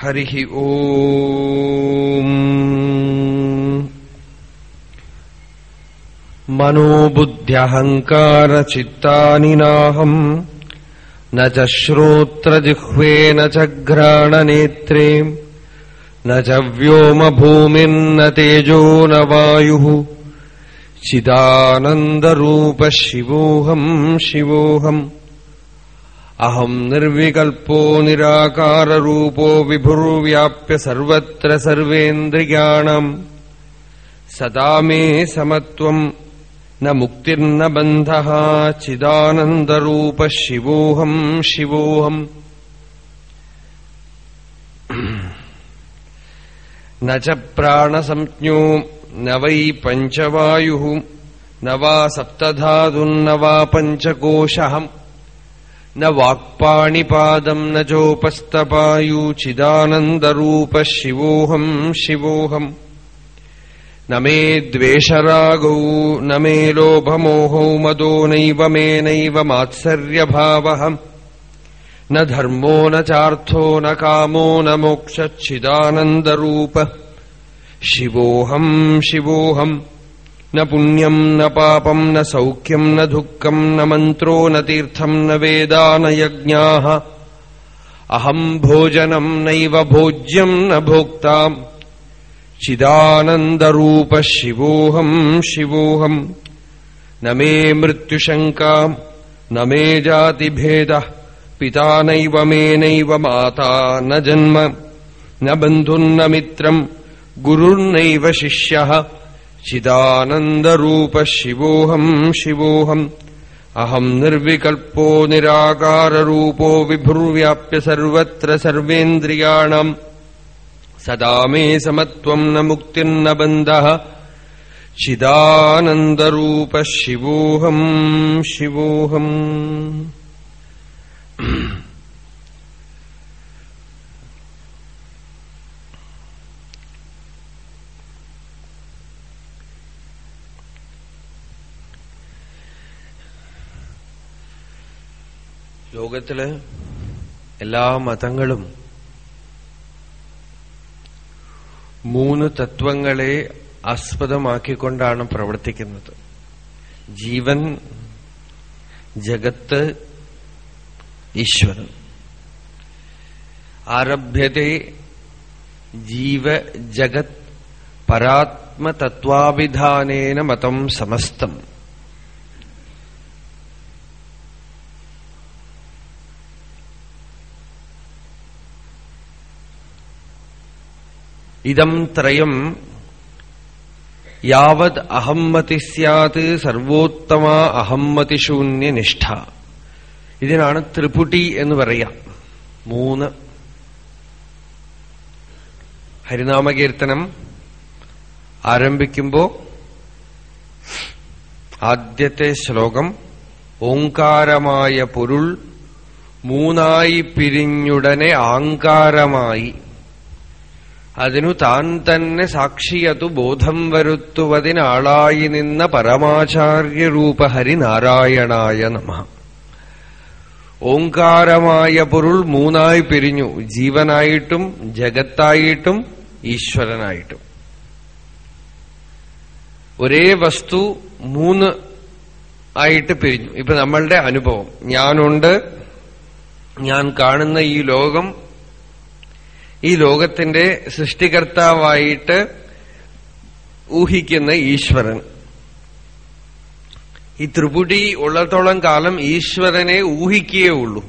हरिः ओम्। मनोबुद्ध्यहङ्कारचित्तानि नाहम् न च न च घ्राणनेत्रे। न च व्योमभूमिर्न तेजो न वायुः। चिदानन्दरूपः शिवोऽहम् शिवोऽहम्। അഹം നിർവികൽപ്പോ നിരാകാരൂപോ വിഭുർവ്യാപ്യ സർവത്ര സർവേന്ദ്രിയാണം. സദാ മേ സമത്വം ന മുക്തിർന്ന ബന്ധ ചിദാനന്ദരൂപ ശിവോഹം ശിവോഹം. നച്ച പ്രാണസംജ്ഞോ ന വൈ പഞ്ചവായു ന വാ സപ്തധാതുന്ന വാ പഞ്ചകോശഹം. न वाक्पाणिपादम् न चोपस्तपायुचिदानन्दरूपः शिवोऽहम्। शिवोऽहम् न मे द्वेषरागौ, न मे लोभमोहौ, मदो नैव मे नैव न धर्मो न चार्थो न कामो न मोक्षच्छिदानन्दरूपः शिवोऽहम् शिवोऽहम्। न पुण्यम् न पापम् न सौख्यम् न दुःखम् न मन्त्रो न तीर्थम् न वेदा न यज्ञाः अहम् भोजनम् नैव भोज्यम् न भोक्ताम् चिदानन्दरूपः शिवोऽहम् शिवोऽहम् न मे मृत्युशङ्का न मे जातिभेदः पिता नैव मे नैव माता न जन्म न बन्धुर्न मित्रम् गुरुर्नैव शिष्यः ചിദാനന്ദരൂപ ശിവോഹം ശിവോഹം അഹം നിർവികൽപ്പോ നിരാകാരൂപോ വിഭുർവ്യാപ്യ സർവത്ര സർവേന്ദ്രിയാണം സദാ മേ സമത്വം ന മുക്തിർന്ന ബന്ധ ചിദാനന്ദരൂപ ശിവോഹം ശിവോഹം ലോകത്തിൽ എല്ലാ മതങ്ങളും മൂന്ന് തത്വങ്ങളെ ആസ്പദമാക്കിക്കൊണ്ടാണ് പ്രവർത്തിക്കുന്നത്. ജീവൻ ജഗത്ത് ഈശ്വരൻ. ആരഭ്യത്തെ ജീവ ജഗത് പരാത്മതത്വാഭിധാനേന മതം സമസ്തം. ഇതം ത്രയം യാവത് അഹമ്മതി സ്യാത് സർവോത്തമ അഹമ്മതിശൂന്യനിഷ്ഠ ഇതിനാണ് ത്രിപുടി എന്ന് പറയാം. മൂന്ന്. ഹരിനാമകീർത്തനം ആരംഭിക്കുമ്പോ ആദ്യത്തെ ശ്ലോകം ഓങ്കാരമായ പൊരുൾ മൂന്നായി പിരിഞ്ഞുടനെ ആങ്കാരമായി. അതിനു താൻ തന്നെ സാക്ഷിയതു ബോധം വരുത്തുവതിനാളായി നിന്ന പരമാചാര്യരൂപ ഹരിനാരായണായ നമ. ഓങ്കാരമായ പൊരുൾ മൂന്നായി പിരിഞ്ഞു. ജീവനായിട്ടും ജഗത്തായിട്ടും ഈശ്വരനായിട്ടും. ഒരേ വസ്തു മൂന്ന് ആയിട്ട് പിരിഞ്ഞു. ഇപ്പൊ നമ്മളുടെ അനുഭവം. ഞാനുണ്ട്. ഞാൻ കാണുന്ന ഈ ലോകം ഈ ലോകത്തിന്റെ സൃഷ്ടികർത്താവായിട്ട് ഊഹിക്കുന്ന ഈശ്വരൻ. ഈ ത്രിപുടി ഉള്ളത്തോളം കാലം ഈശ്വരനെ ഊഹിക്കേ ഉള്ളൂ.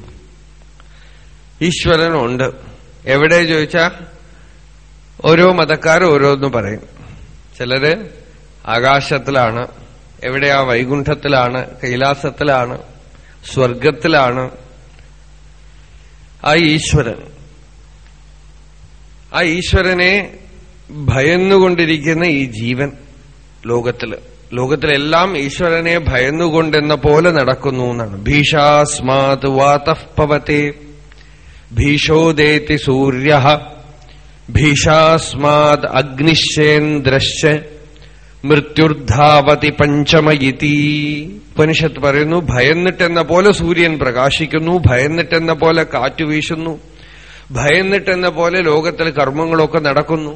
ഈശ്വരനുണ്ട്. എവിടെ ചോദിച്ചാ? ഓരോ മതക്കാർ ഓരോന്ന് പറയും. ചിലര് ആകാശത്തിലാണ് എവിടെയാ വൈകുണ്ഠത്തിലാണ് കൈലാസത്തിലാണ് സ്വർഗത്തിലാണ് ആ ഈശ്വരൻ. ആ ഈശ്വരനെ ഭയന്നുകൊണ്ടിരിക്കുന്ന ഈ ജീവൻ ലോകത്തിൽ. ലോകത്തിലെല്ലാം ഈശ്വരനെ ഭയന്നുകൊണ്ടെന്ന പോലെ നടക്കുന്നു എന്നാണ്. ഭീഷാസ്മാത് വാതഃപവത്തെ ഭീഷോദേതി സൂര്യ. ഭീഷാസ്മാത് അഗ്നിശേന്ദ്രശ് മൃത്യുർധാവതി പഞ്ചമയിതി. ഉപനിഷത്ത് പറയുന്നു ഭയന്നിട്ടെന്ന പോലെ സൂര്യൻ പ്രകാശിക്കുന്നു ഭയന്നിട്ടെന്ന പോലെ കാറ്റു വീശുന്നു. ഭയന്നിട്ടെന്ന പോലെ ലോകത്തിൽ കർമ്മങ്ങളൊക്കെ നടക്കുന്നു.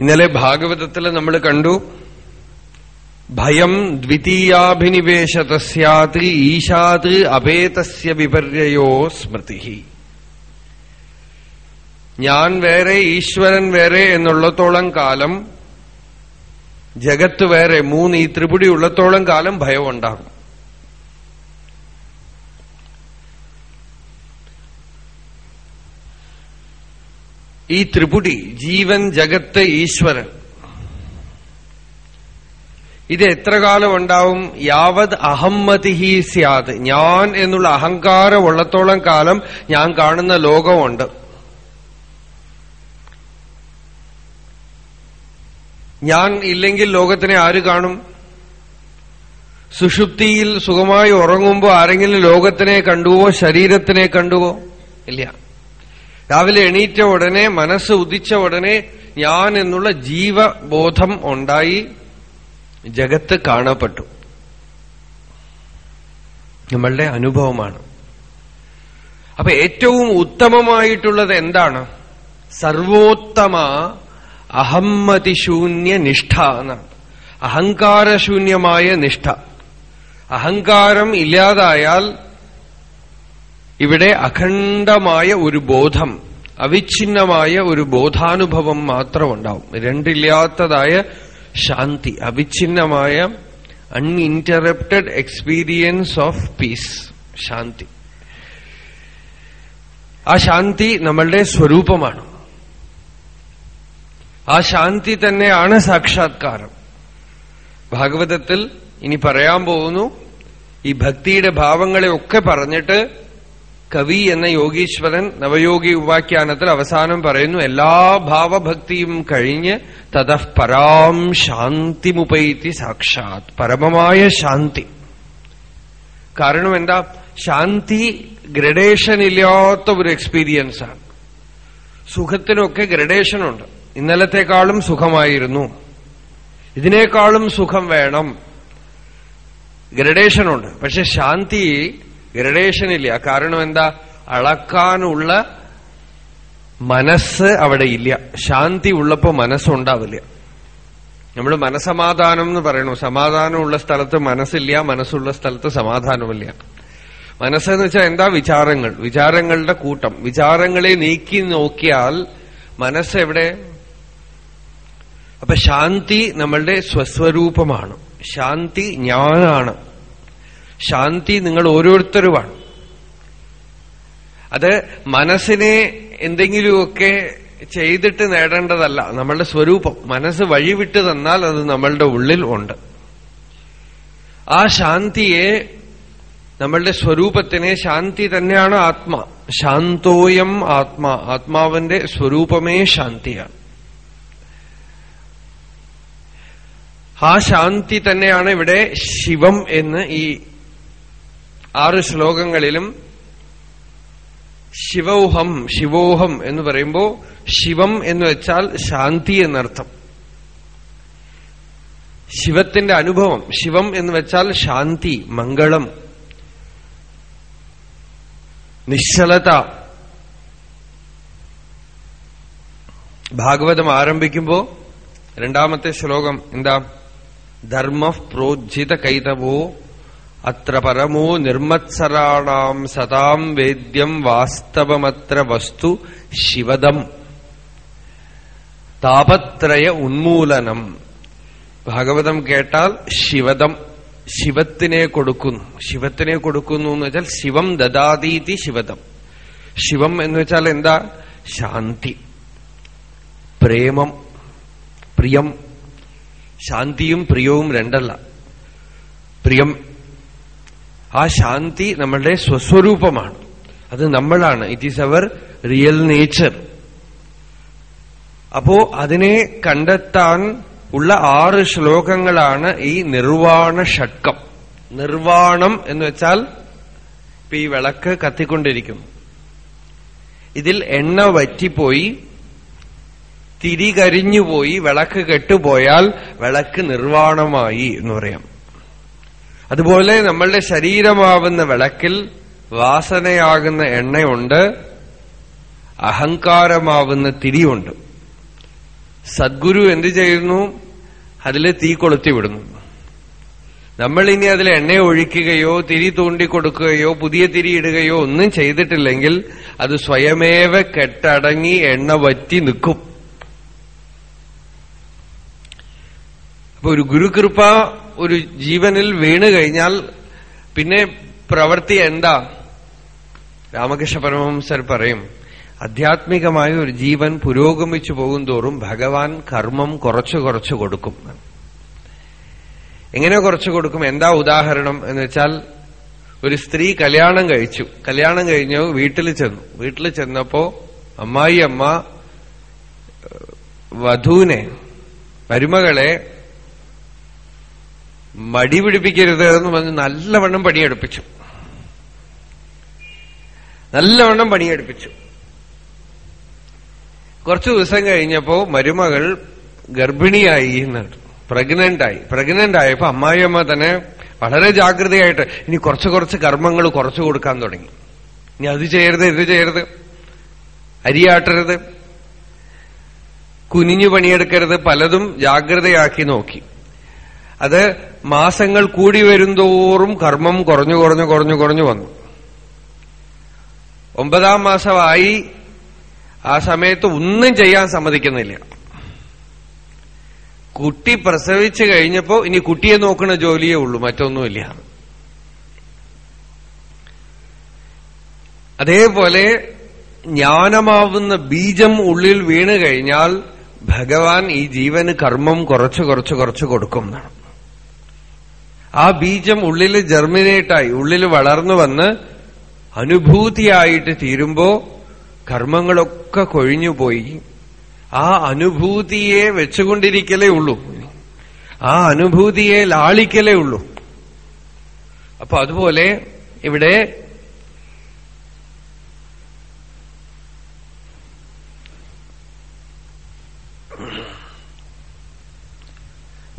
ഇന്നലെ ഭാഗവതത്തിൽ നമ്മൾ കണ്ടു ഭയം ദ്വിതീയാഭിനിവേശത സ്യാത് ഈശാത് അപേതസ്യ വിപര്യോ സ്മൃതി. ഞാൻ വേറെ ഈശ്വരൻ വേറെ എന്നുള്ളത്തോളം കാലം ജഗത്ത് വേറെ മൂന്ന് ഈ ത്രിപുടി ഉള്ളത്തോളം കാലം ഭയം ഉണ്ടാകും ഈ ത്രിപുടി ജീവൻ ജഗത്ത് ഈശ്വരൻ. ഇത് എത്ര കാലം ഉണ്ടാവും? യാവത് അഹമ്മതിഹി സ്യാത്. ഞാൻ എന്നുള്ള അഹങ്കാരം ഉള്ളത്തോളം കാലം ഞാൻ കാണുന്ന ലോകമുണ്ട്. ഞാൻ ഇല്ലെങ്കിൽ ലോകത്തിനെ ആര് കാണും? സുഷുപ്തിയിൽ സുഖമായി ഉറങ്ങുമ്പോൾ ആരെങ്കിലും ലോകത്തിനെ കണ്ടുവോ? ശരീരത്തിനെ കണ്ടുവോ? ഇല്ല. രാവിലെ എണീറ്റ ഉടനെ മനസ്സ് ഉദിച്ച ഉടനെ ഞാൻ എന്നുള്ള ജീവബോധം ഉണ്ടായി ജഗത്ത് കാണപ്പെട്ടു. നമ്മളുടെ അനുഭവമാണ്. അപ്പൊ ഏറ്റവും ഉത്തമമായിട്ടുള്ളത് എന്താണ്? സർവോത്തമ അഹമ്മതിശൂന്യ നിഷ്ഠ എന്നാണ്. അഹങ്കാരശൂന്യമായ നിഷ്ഠ. അഹങ്കാരം ഇല്ലാതായാൽ ഇവിടെ അഖണ്ഡമായ ഒരു ബോധം അവിഛിന്നമായ ഒരു ബോധാനുഭവം മാത്രം ഉണ്ടാവും രണ്ടില്ലാത്തതായ ശാന്തി അവിഛിന്നമായ അൺഇന്ററപ്റ്റഡ് എക്സ്പീരിയൻസ് ഓഫ് പീസ് ശാന്തി. ആ ശാന്തി നമ്മളുടെ സ്വരൂപമാണ്. ആ ശാന്തി തന്നെയാണ് സാക്ഷാത്കാരം. ഭാഗവതത്തിൽ ഇനി പറയാൻ പോകുന്നു ഈ ഭക്തിയുടെ ഭാവങ്ങളെ ഒക്കെ പറഞ്ഞിട്ട് കവി എന്ന യോഗീശ്വരൻ നവയോഗി ഉപാഖ്യാനത്തിൽ അവസാനം പറയുന്നു എല്ലാ ഭാവഭക്തിയും കഴിഞ്ഞ് തതഃ പരാം ശാന്തിമുപൈത്തി സാക്ഷാത്. പരമമായ ശാന്തി. കാരണം എന്താ? ശാന്തി ഗ്രഡേഷൻ ഇല്ലാത്ത ഒരു എക്സ്പീരിയൻസ് ആണ്. സുഖത്തിനൊക്കെ ഗ്രഡേഷനുണ്ട് ഇന്നലത്തെക്കാളും സുഖമായിരുന്നു. ഇതിനേക്കാളും സുഖം വേണം. ഗ്രഡേഷനുണ്ട് പക്ഷെ ശാന്തി ഇല്ല. കാരണം എന്താ? അളക്കാനുള്ള മനസ്സ് അവിടെ ഇല്ല. ശാന്തി ഉള്ളപ്പോ മനസ്സുണ്ടാവില്ല. നമ്മൾ മനസമാധാനം എന്ന് പറയണു സമാധാനമുള്ള സ്ഥലത്ത് മനസ്സില്ല മനസ്സുള്ള സ്ഥലത്ത് സമാധാനമില്ല. മനസ്സെന്ന് വെച്ചാൽ എന്താ വിചാരങ്ങൾ? വിചാരങ്ങളുടെ കൂട്ടം. വിചാരങ്ങളെ നീക്കി നോക്കിയാൽ മനസ്സ് എവിടെ അപ്പൊ ശാന്തി നമ്മളുടെ സ്വസ്വരൂപമാണ്. ശാന്തി ഞാനാണ് ശാന്തി നിങ്ങൾ ഓരോരുത്തരുമാണ്. അത് മനസ്സിനെ എന്തെങ്കിലുമൊക്കെ ചെയ്തിട്ട് നേടേണ്ടതല്ല. നമ്മളുടെ സ്വരൂപം. മനസ്സ് വഴിവിട്ട് തന്നാൽ അത് നമ്മളുടെ ഉള്ളിൽ ഉണ്ട്. ആ ശാന്തിയെ നമ്മളുടെ സ്വരൂപത്തിനെ ശാന്തി തന്നെയാണ് ആത്മ. ശാന്തോയം ആത്മാ. ആത്മാവിന്റെ സ്വരൂപമേ ശാന്തിയാണ്. ആ ശാന്തി തന്നെയാണ് ഇവിടെ ശിവം എന്ന് ഈ ആറ് ശ്ലോകങ്ങളിലും ശിവോഹം ശിവോഹം എന്ന് പറയുമ്പോൾ ശിവം എന്ന് വെച്ചാൽ ശാന്തി എന്നർത്ഥം. ശിവത്തിന്റെ അനുഭവം ശിവം എന്ന് വെച്ചാൽ ശാന്തി മംഗളം. നിശ്ചലത. ഭാഗവതം ആരംഭിക്കുമ്പോ രണ്ടാമത്തെ ശ്ലോകം എന്താ? ധർമ്മ പ്രോജ്ജിത കൈതവോ അത്ര പരമോ നിർമ്മത്സരാണാം സതാം വേദ്യം വാസ്തവമത്ര വസ്തു ശിവദം. താപത്രയ ഉന്മൂലനം. ഭാഗവതം കേട്ടാൽ ശിവദം ശിവത്തിനെ കൊടുക്കുന്നു. ശിവത്തിനെ കൊടുക്കുന്നു എന്ന് വെച്ചാൽ ശിവം ദദാതീതി ശിവദം. ശിവം എന്ന് വെച്ചാൽ എന്താ? ശാന്തി. പ്രേമം പ്രിയം. ശാന്തിയും പ്രിയവും രണ്ടല്ല. പ്രിയം ആ ശാന്തി നമ്മളുടെ സ്വസ്വരൂപമാണ്. അത് നമ്മളാണ്. It is our real nature അപ്പോ അതിനെ കണ്ടെത്താൻ ഉള്ള ആറ് ശ്ലോകങ്ങളാണ് ഈ നിർവാണ ഷഡ്കം. നിർവാണം എന്ന് വെച്ചാൽ ഇപ്പൊ ഈ വിളക്ക് കത്തിക്കൊണ്ടിരിക്കുന്നു. ഇതിൽ എണ്ണ വറ്റിപ്പോയി തിരി കരിഞ്ഞുപോയി വിളക്ക് കെട്ടുപോയാൽ വിളക്ക് നിർവാണമായി എന്ന് പറയാം. അതുപോലെ നമ്മളുടെ ശരീരമാവുന്ന വിളക്കിൽ വാസനയാകുന്ന എണ്ണയുണ്ട് അഹങ്കാരമാവുന്ന തിരിയുണ്ട്. സദ്ഗുരു എന്തു ചെയ്യുന്നു? അതിൽ തീ കൊളുത്തി വിടുന്നു. നമ്മൾ ഇനി അതിൽ എണ്ണ ഒഴിക്കുകയോ തിരി തൂണ്ടിക്കൊടുക്കുകയോ പുതിയ തിരി ഇടുകയോ ഒന്നും ചെയ്തിട്ടില്ലെങ്കിൽ അത് സ്വയമേവ കെട്ടടങ്ങി എണ്ണ വറ്റി നിൽക്കും. അപ്പൊ ഒരു ഗുരുകൃപ ഒരു ജീവനിൽ വീണു കഴിഞ്ഞാൽ പിന്നെ പ്രവൃത്തി എന്താ? രാമകൃഷ്ണ പരമഹംസർ പറയും ആധ്യാത്മികമായ ഒരു ജീവൻ പുരോഗമിച്ചു പോകുന്തോറും ഭഗവാൻ കർമ്മം കുറച്ചു കുറച്ചു കൊടുക്കും. എങ്ങനെ കുറച്ചു കൊടുക്കും? എന്താ ഉദാഹരണം എന്ന് വെച്ചാൽ ഒരു സ്ത്രീ കല്യാണം കഴിച്ചു. കല്യാണം കഴിഞ്ഞു വീട്ടിൽ ചെന്നു. വീട്ടിൽ ചെന്നപ്പോ അമ്മായി അമ്മ വധുവിനെ മരുമകളെ മടി പിടിപ്പിക്കരുത് എന്ന് പറഞ്ഞ് നല്ലവണ്ണം പണിയെടുപ്പിച്ചു. നല്ലവണ്ണം പണിയെടുപ്പിച്ചു. കുറച്ചു ദിവസം കഴിഞ്ഞപ്പോ മരുമകൾ ഗർഭിണിയായി എന്നാണ് പ്രഗ്നന്റ് ആയി പ്രഗ്നന്റ് ആയപ്പോ അമ്മായിയമ്മ തന്നെ വളരെ ജാഗ്രതയായിട്ട് ഇനി കുറച്ച് കുറച്ച് കർമ്മങ്ങൾ കുറച്ചു കൊടുക്കാൻ തുടങ്ങി. ഇനി അത് ചെയ്യരുത് ഇത് ചെയ്യരുത്. അരിയാട്ടരുത് കുനിഞ്ഞു പണിയെടുക്കരുത്. പലതും ജാഗ്രതയാക്കി നോക്കി. അത് മാസങ്ങൾ കൂടി വരുന്തോറും കർമ്മം കുറഞ്ഞു കുറഞ്ഞു കുറഞ്ഞു കുറഞ്ഞു വന്നു. ഒമ്പതാം മാസമായി ആ സമയത്ത് ഒന്നും ചെയ്യാൻ സമ്മതിക്കുന്നില്ല. കുട്ടി പ്രസവിച്ചു കഴിഞ്ഞപ്പോ ഇനി കുട്ടിയെ നോക്കുന്ന ജോലിയേ ഉള്ളൂ മറ്റൊന്നുമില്ല. അതേപോലെ ജ്ഞാനമാവുന്ന ബീജം ഉള്ളിൽ വീണ് കഴിഞ്ഞാൽ ഭഗവാൻ ഈ ജീവന് കർമ്മം കുറച്ച് കുറച്ച് കുറച്ച് കൊടുക്കും എന്നാണ്. ആ ബീജം ഉള്ളിൽ ജെർമിനേറ്റായി ഉള്ളിൽ വളർന്നു വന്ന് അനുഭൂതിയായിട്ട് തീരുമ്പോ കർമ്മങ്ങളൊക്കെ കൊഴിഞ്ഞുപോയി ആ അനുഭൂതിയെ വെച്ചുകൊണ്ടിരിക്കലേ ഉള്ളൂ. ആ അനുഭൂതിയെ ലാളിക്കലേ ഉള്ളൂ. അപ്പൊ അതുപോലെ ഇവിടെ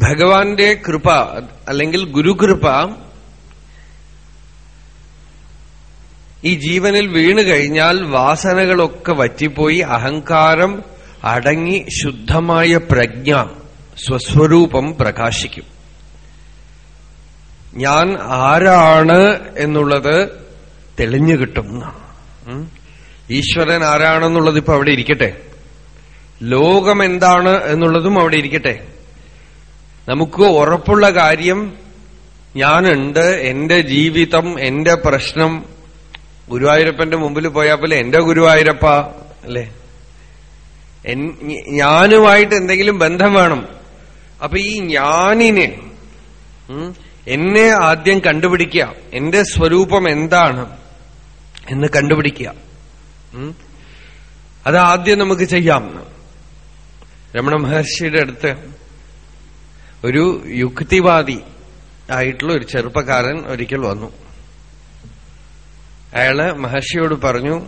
ഭഗവാന്റെ കൃപ അല്ലെങ്കിൽ ഗുരുകൃപ ഈ ജീവനിൽ വീണു കഴിഞ്ഞാൽ വാസനകളൊക്കെ വറ്റിപ്പോയി അഹങ്കാരം അടങ്ങി ശുദ്ധമായ പ്രജ്ഞ സ്വസ്വരൂപം പ്രകാശിക്കും. ഞാൻ ആരാണ് എന്നുള്ളത് തെളിഞ്ഞു കിട്ടും. ഈശ്വരൻ ആരാണെന്നുള്ളത് ഇപ്പൊ അവിടെ ഇരിക്കട്ടെ. ലോകം എന്താണ് എന്നുള്ളതും അവിടെ ഇരിക്കട്ടെ. നമുക്ക് ഉറപ്പുള്ള കാര്യം ഞാനുണ്ട് എന്റെ ജീവിതം എന്റെ പ്രശ്നം. ഗുരുവായൂരപ്പന്റെ മുമ്പിൽ പോയാൽ പോലെ എന്റെ ഗുരുവായൂരപ്പ അല്ലേ? ഞാനുമായിട്ട് എന്തെങ്കിലും ബന്ധം വേണം. അപ്പൊ ഈ ഞാനിനെ എന്നെ ആദ്യം കണ്ടുപിടിക്കുക. എന്റെ സ്വരൂപം എന്താണ് എന്ന് കണ്ടുപിടിക്കുക. അത് ആദ്യം നമുക്ക് ചെയ്യാം. രമണ മഹർഷിയുടെ അടുത്ത് ഒരു യുക്തിവാദി ആയിട്ടുള്ള ഒരു ചെറുപ്പക്കാരൻ ഒരിക്കൽ വന്നു. അയാൾ മഹർഷിയോട് പറഞ്ഞു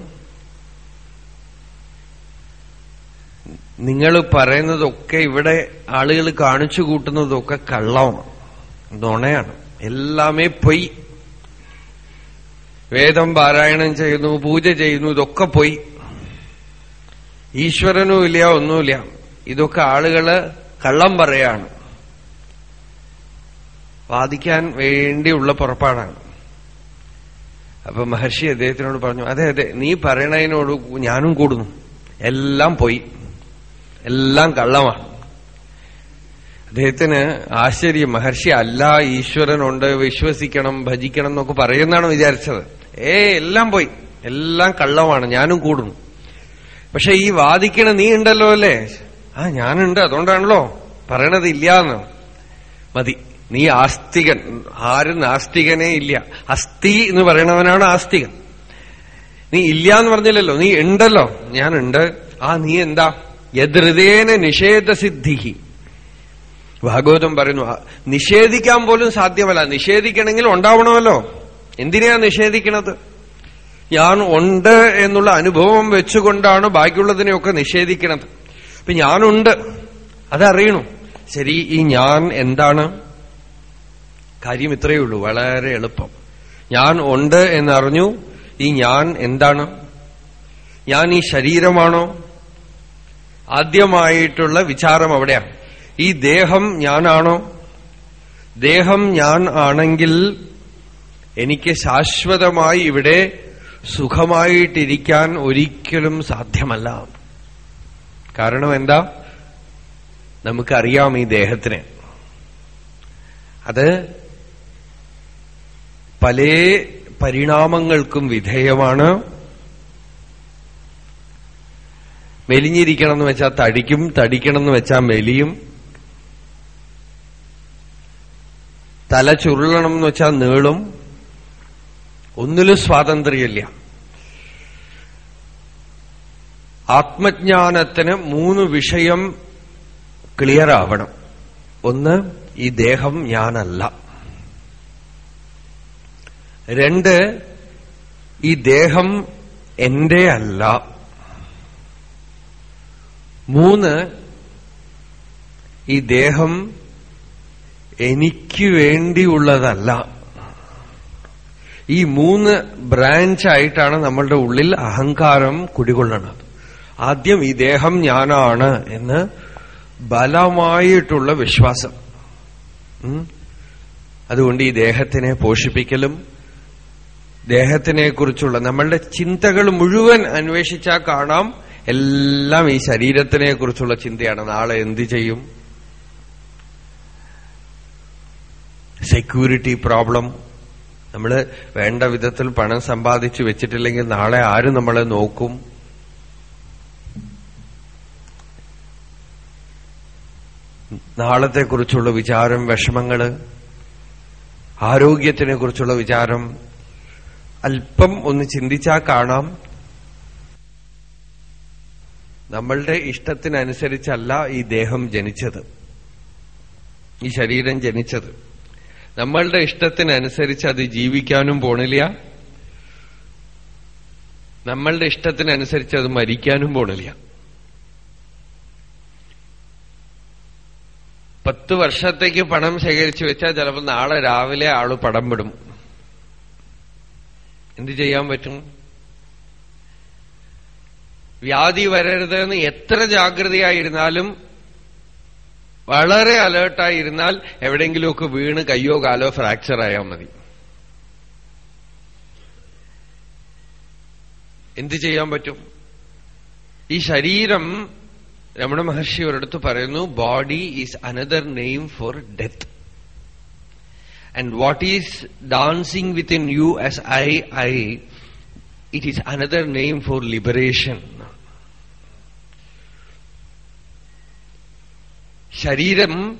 നിങ്ങൾ പറയുന്നതൊക്കെ ഇവിടെ ആളുകൾ കാണിച്ചു കൂട്ടുന്നതൊക്കെ കള്ളമാണ് നുണയാണ് എല്ലാമേ പൊയ്. വേദം പാരായണം ചെയ്യുന്നു പൂജ ചെയ്യുന്നു ഇതൊക്കെ പൊയ്. ഈശ്വരനും ഇല്ല ഒന്നുമില്ല. ഇതൊക്കെ ആളുകൾ കള്ളം പറയാണ്. വാദിക്കാൻ വേണ്ടിയുള്ള പുറപ്പാടാണ്. അപ്പൊ മഹർഷി അദ്ദേഹത്തിനോട് പറഞ്ഞു അതെ അതെ നീ പറയണതിനോട് ഞാനും കൂടുന്നു. എല്ലാം പോയി. എല്ലാം കള്ളമാണ് അദ്ദേഹത്തിന് ആശ്ചര്യം. മഹർഷി അല്ല ഈശ്വരനുണ്ട് വിശ്വസിക്കണം ഭജിക്കണം എന്നൊക്കെ പറയുന്നതാണ് വിചാരിച്ചത്. ഏ എല്ലാം പോയി. എല്ലാം കള്ളമാണ് ഞാനും കൂടുന്നു. പക്ഷെ ഈ വാദിക്കണ നീ ഉണ്ടല്ലോ അല്ലേ? ആ ഞാനുണ്ട് അതുകൊണ്ടാണല്ലോ പറയണത് ഇല്ലാന്ന്. മതി. നീ ആസ്തികൻ. ആരും നാസ്തികനേ ഇല്ല. അസ്ഥി എന്ന് പറയണവനാണ് ആസ്തികൻ. നീ ഇല്ല എന്ന് പറഞ്ഞില്ലല്ലോ. നീ ഉണ്ടല്ലോ. ഞാനുണ്ട് ആ നീ എന്താ? യദൃതേന നിഷേധസിദ്ധി ഭാഗവതം പറയുന്നു നിഷേധിക്കാൻ പോലും സാധ്യമല്ല. നിഷേധിക്കണമെങ്കിൽ ഉണ്ടാവണമല്ലോ. എന്തിനാ നിഷേധിക്കണത്? ഞാൻ ഉണ്ട് എന്നുള്ള അനുഭവം വെച്ചുകൊണ്ടാണ് ബാക്കിയുള്ളതിനെയൊക്കെ നിഷേധിക്കണത്. അപ്പൊ ഞാനുണ്ട്. അതറിയണു. ശരി ഈ ഞാൻ എന്താണ്? കാര്യം ഇത്രയേ ഉള്ളൂ. വളരെ എളുപ്പം. ഞാൻ ഉണ്ട് എന്നറിഞ്ഞു. ഈ ഞാൻ എന്താണ്? ഞാൻ ഈ ശരീരമാണോ? ആദ്യമായിട്ടുള്ള വിചാരം അവിടെയാണ് ഈ ദേഹം ഞാനാണോ? ദേഹം ഞാൻ ആണെങ്കിൽ എനിക്ക് ശാശ്വതമായി ഇവിടെ സുഖമായിട്ടിരിക്കാൻ ഒരിക്കലും സാധ്യമല്ല. കാരണം എന്താ? നമുക്കറിയാം ഈ ദേഹത്തിന്. അത് പല പരിണാമങ്ങൾക്കും വിധേയമാണ്. മെലിഞ്ഞിരിക്കണം എന്ന് വെച്ചാൽ തടിക്കും തടിക്കണം എന്ന് വെച്ചാൽ മെലിയും. തല ചുരുളണം എന്ന് വെച്ചാൽ നീളും. ഒന്നിലും സ്വാതന്ത്ര്യമില്ല. ആത്മജ്ഞാനത്തിന് മൂന്ന് വിഷയം ക്ലിയർ ആവണം. ഒന്ന് ഈ ദേഹം ഞാനല്ല. രണ്ട് ഈ ദേഹം എന്റെ അല്ല. മൂന്ന് ഈ ദേഹം എനിക്ക് വേണ്ടിയുള്ളതല്ല ഈ മൂന്ന് ബ്രാഞ്ചായിട്ടാണ് നമ്മളുടെ ഉള്ളിൽ അഹങ്കാരം കുടികൊള്ളുന്നത്. ആദ്യം ഈ ദേഹം ഞാനാണ് എന്ന് ബലമായിട്ടുള്ള വിശ്വാസം. അതുകൊണ്ട് ഈ ദേഹത്തിനെ പോഷിപ്പിക്കലും ദേഹത്തിനെ കുറിച്ചുള്ള നമ്മളുടെ ചിന്തകൾ മുഴുവൻ അന്വേഷിച്ചാൽ കാണാം. എല്ലാം ഈ ശരീരത്തിനെ കുറിച്ചുള്ള ചിന്തയാണ്. നാളെ എന്ത് ചെയ്യും? Security problem. നമ്മൾ വേണ്ട വിധത്തിൽ പണം സമ്പാദിച്ചു വെച്ചിട്ടില്ലെങ്കിൽ നാളെ ആര് നമ്മളെ നോക്കും? നാളത്തെക്കുറിച്ചുള്ള വിചാരം വിഷമങ്ങൾ ആരോഗ്യത്തിനെ കുറിച്ചുള്ള വിചാരം അല്പം ഒന്ന് ചിന്തിച്ചാൽ കാണാം. നമ്മളുടെ ഇഷ്ടത്തിനനുസരിച്ചല്ല ഈ ദേഹം ജനിച്ചത്. ഈ ശരീരം ജനിച്ചത്. നമ്മളുടെ ഇഷ്ടത്തിനനുസരിച്ച് അത് ജീവിക്കാനും പോണില്ല. നമ്മളുടെ ഇഷ്ടത്തിനനുസരിച്ച് അത് മരിക്കാനും പോണില്ല. പത്ത് വർഷത്തേക്ക് പണം ശേഖരിച്ചു വെച്ചാൽ ചിലപ്പോൾ നാളെ രാവിലെ ആൾ പടം വിടും. എന്ത് ചെയ്യാൻ പറ്റും? വ്യാധി വരരുതെന്ന് എത്ര ജാഗ്രതയായിരുന്നാലും വളരെ അലേർട്ടായിരുന്നാൽ എവിടെയെങ്കിലുമൊക്കെ വീണ് കയ്യോ കാലോ ഫ്രാക്ചർ ആയാൽ മതി. എന്ത് ചെയ്യാൻ പറ്റും? ഈ ശരീരം രമണ മഹർഷി ഒരിടത്ത് പറയുന്നു body is another name for death and what is dancing within you as I, I, it is another name for liberation. ശരീരം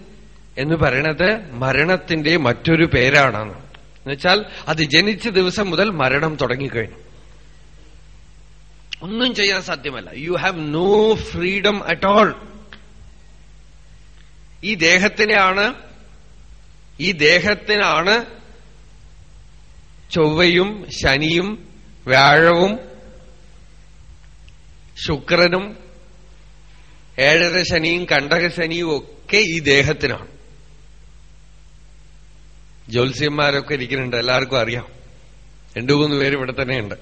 എന്ന് പറയണത് മരണത്തിന്റെ മറ്റൊരു പേരാണെന്ന് എന്നുവെച്ചാൽ അത് ജനിച്ച ദിവസം മുതൽ മരണം തുടങ്ങിക്കഴിഞ്ഞു. ഒന്നും ചെയ്യാൻ സാധ്യമല്ല. You have no freedom at all ഈ ദേഹത്തിനെയാണ് ഈ ദേഹത്തിനാണ് ചൊവ്വയും ശനിയും വ്യാഴവും ശുക്രനും ഏഴര ശനിയും കണ്ടക ശനിയും ഒക്കെ ഈ ദേഹത്തിനാണ്. ജ്യോത്സ്യന്മാരൊക്കെ ഇരിക്കുന്നുണ്ട് എല്ലാവർക്കും അറിയാം. രണ്ടു മൂന്ന് പേര് ഇവിടെ തന്നെയുണ്ട്.